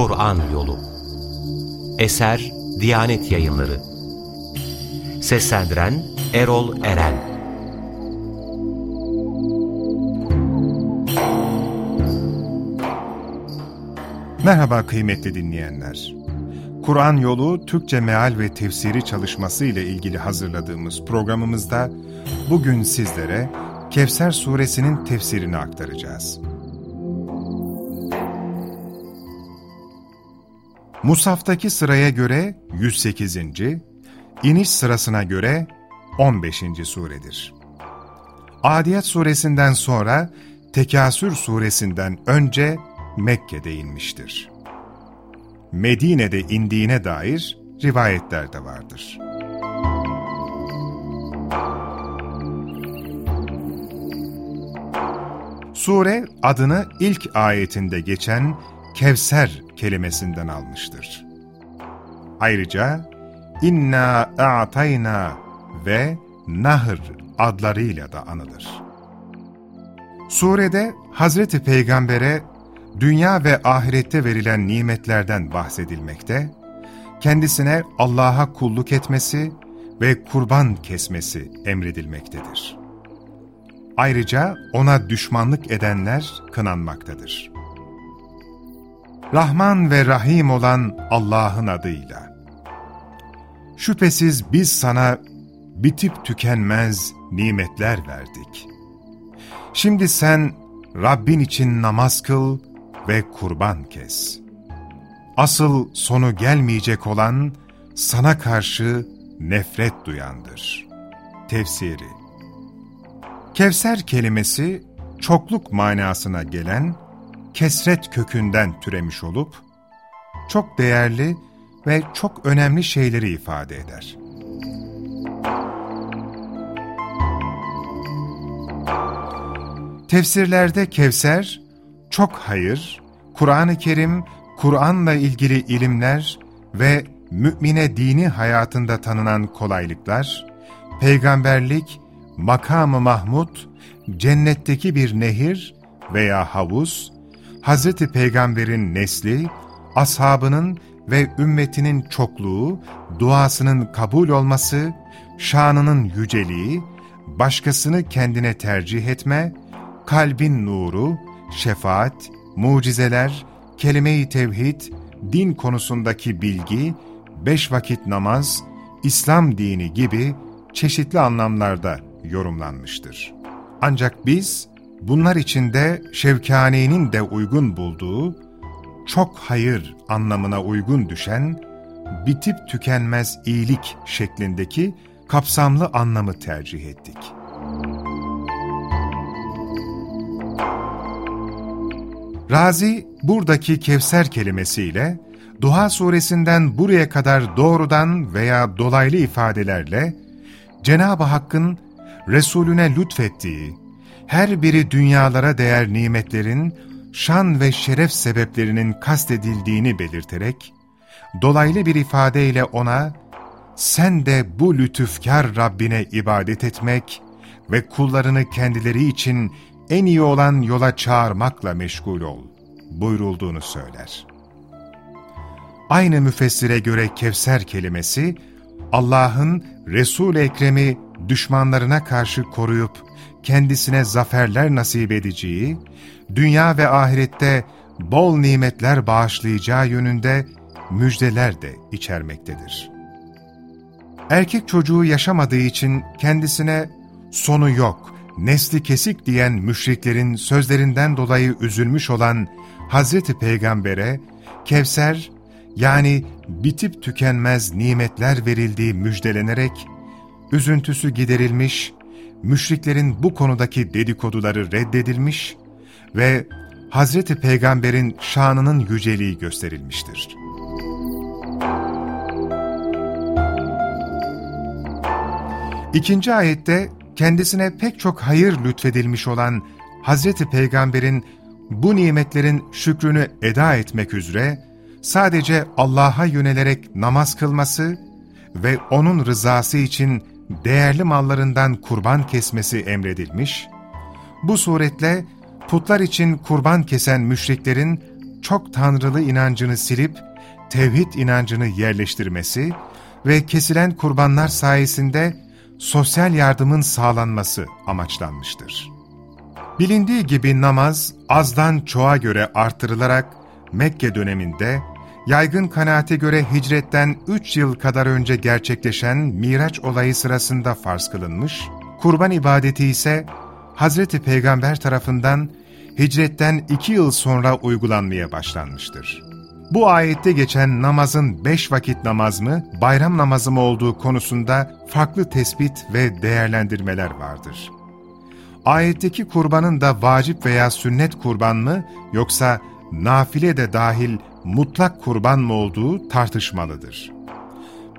Kur'an Yolu Eser Diyanet Yayınları Seslendiren Erol Eren Merhaba kıymetli dinleyenler. Kur'an Yolu Türkçe Meal ve Tefsiri çalışması ile ilgili hazırladığımız programımızda bugün sizlere Kevser suresinin tefsirini aktaracağız. Musaftaki sıraya göre 108. iniş sırasına göre 15. suredir. Adiyat suresinden sonra Tekasür suresinden önce Mekke'de inmiştir. Medine'de indiğine dair rivayetler de vardır. Sure adını ilk ayetinde geçen Kevser kelimesinden almıştır. Ayrıca İnna a'tayna ve Nahr adlarıyla da anılır. Surede Hazreti Peygamber'e dünya ve ahirette verilen nimetlerden bahsedilmekte, kendisine Allah'a kulluk etmesi ve kurban kesmesi emredilmektedir. Ayrıca ona düşmanlık edenler kınanmaktadır. Rahman ve Rahim olan Allah'ın adıyla. Şüphesiz biz sana bitip tükenmez nimetler verdik. Şimdi sen Rabbin için namaz kıl ve kurban kes. Asıl sonu gelmeyecek olan sana karşı nefret duyandır. Tefsiri Kevser kelimesi çokluk manasına gelen kesret kökünden türemiş olup, çok değerli ve çok önemli şeyleri ifade eder. Tefsirlerde Kevser, çok hayır, Kur'an-ı Kerim, Kur'an'la ilgili ilimler ve mümine dini hayatında tanınan kolaylıklar, peygamberlik, makamı Mahmud, cennetteki bir nehir veya havuz, Hz. Peygamber'in nesli, ashabının ve ümmetinin çokluğu, duasının kabul olması, şanının yüceliği, başkasını kendine tercih etme, kalbin nuru, şefaat, mucizeler, kelime-i tevhid, din konusundaki bilgi, beş vakit namaz, İslam dini gibi çeşitli anlamlarda yorumlanmıştır. Ancak biz, bunlar içinde Şevkani'nin de uygun bulduğu, çok hayır anlamına uygun düşen, bitip tükenmez iyilik şeklindeki kapsamlı anlamı tercih ettik. Razi, buradaki Kevser kelimesiyle, Duha suresinden buraya kadar doğrudan veya dolaylı ifadelerle, Cenab-ı Hakk'ın Resulüne lütfettiği, her biri dünyalara değer nimetlerin, şan ve şeref sebeplerinin kastedildiğini belirterek, dolaylı bir ifadeyle ona, sen de bu lütufkar Rabbine ibadet etmek ve kullarını kendileri için en iyi olan yola çağırmakla meşgul ol, buyurulduğunu söyler. Aynı müfessire göre Kevser kelimesi, Allah'ın Resul-i Ekrem'i düşmanlarına karşı koruyup kendisine zaferler nasip edeceği, dünya ve ahirette bol nimetler bağışlayacağı yönünde müjdeler de içermektedir. Erkek çocuğu yaşamadığı için kendisine sonu yok, nesli kesik diyen müşriklerin sözlerinden dolayı üzülmüş olan Hazreti Peygamber'e Kevser yani bitip tükenmez nimetler verildiği müjdelenerek üzüntüsü giderilmiş, müşriklerin bu konudaki dedikoduları reddedilmiş ve Hazreti Peygamber'in şanının yüceliği gösterilmiştir. İkinci ayette kendisine pek çok hayır lütfedilmiş olan Hazreti Peygamber'in bu nimetlerin şükrünü eda etmek üzere sadece Allah'a yönelerek namaz kılması ve O'nun rızası için değerli mallarından kurban kesmesi emredilmiş, bu suretle putlar için kurban kesen müşriklerin çok tanrılı inancını silip tevhid inancını yerleştirmesi ve kesilen kurbanlar sayesinde sosyal yardımın sağlanması amaçlanmıştır. Bilindiği gibi namaz azdan çoğa göre artırılarak Mekke döneminde yaygın kanaate göre hicretten 3 yıl kadar önce gerçekleşen Miraç olayı sırasında farz kılınmış, kurban ibadeti ise Hazreti Peygamber tarafından hicretten 2 yıl sonra uygulanmaya başlanmıştır. Bu ayette geçen namazın beş vakit namaz mı, bayram namazı mı olduğu konusunda farklı tespit ve değerlendirmeler vardır. Ayetteki kurbanın da vacip veya sünnet kurban mı, yoksa nafile de dahil mutlak kurban mı olduğu tartışmalıdır.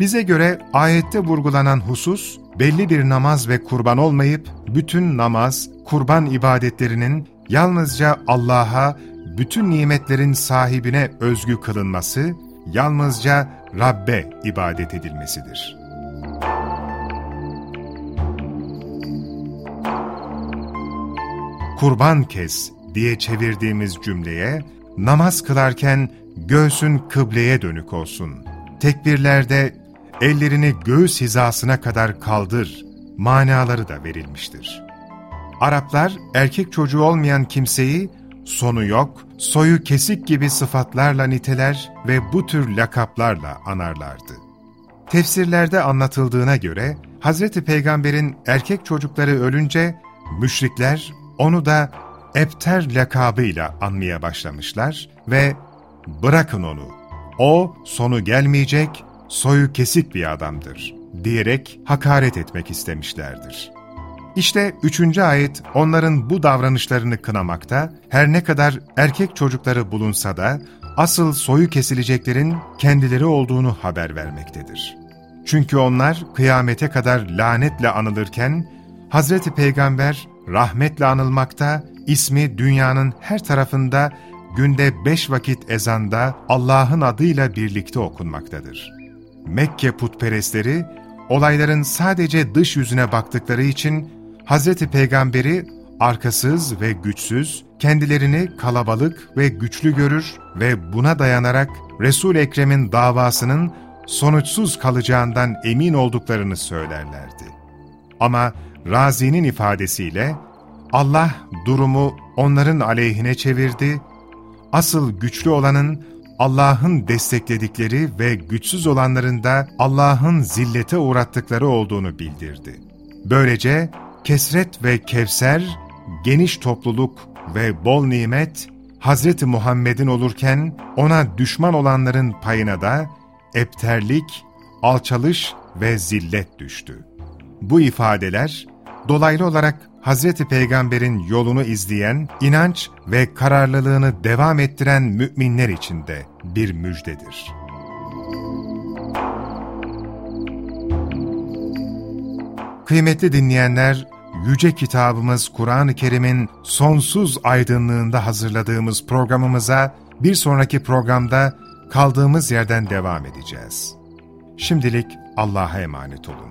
Bize göre ayette vurgulanan husus, belli bir namaz ve kurban olmayıp, bütün namaz, kurban ibadetlerinin yalnızca Allah'a bütün nimetlerin sahibine özgü kılınması, yalnızca Rabbe ibadet edilmesidir. Kurban kes diye çevirdiğimiz cümleye, namaz kılarken göğsün kıbleye dönük olsun. Tekbirlerde ellerini göğüs hizasına kadar kaldır manaları da verilmiştir. Araplar erkek çocuğu olmayan kimseyi sonu yok, soyu kesik gibi sıfatlarla niteler ve bu tür lakaplarla anarlardı. Tefsirlerde anlatıldığına göre Hz. Peygamber'in erkek çocukları ölünce müşrikler onu da Ebter lakabıyla anmaya başlamışlar ve ''Bırakın onu, o sonu gelmeyecek, soyu kesik bir adamdır.'' diyerek hakaret etmek istemişlerdir. İşte üçüncü ayet onların bu davranışlarını kınamakta, her ne kadar erkek çocukları bulunsa da asıl soyu kesileceklerin kendileri olduğunu haber vermektedir. Çünkü onlar kıyamete kadar lanetle anılırken, Hazreti Peygamber rahmetle anılmakta, ismi dünyanın her tarafında günde beş vakit ezanda Allah'ın adıyla birlikte okunmaktadır. Mekke putperestleri, olayların sadece dış yüzüne baktıkları için Hz. Peygamberi arkasız ve güçsüz, kendilerini kalabalık ve güçlü görür ve buna dayanarak Resul Ekrem'in davasının sonuçsuz kalacağından emin olduklarını söylerlerdi. Ama Razi'nin ifadesiyle Allah durumu onların aleyhine çevirdi, asıl güçlü olanın Allah'ın destekledikleri ve güçsüz olanların da Allah'ın zillete uğrattıkları olduğunu bildirdi. Böylece kesret ve kevser, geniş topluluk ve bol nimet, Hz. Muhammed'in olurken ona düşman olanların payına da epterlik, alçalış ve zillet düştü. Bu ifadeler, dolaylı olarak Hz. Peygamber'in yolunu izleyen, inanç ve kararlılığını devam ettiren müminler için de bir müjdedir. Kıymetli dinleyenler, Yüce Kitabımız Kur'an-ı Kerim'in sonsuz aydınlığında hazırladığımız programımıza bir sonraki programda kaldığımız yerden devam edeceğiz. Şimdilik Allah'a emanet olun.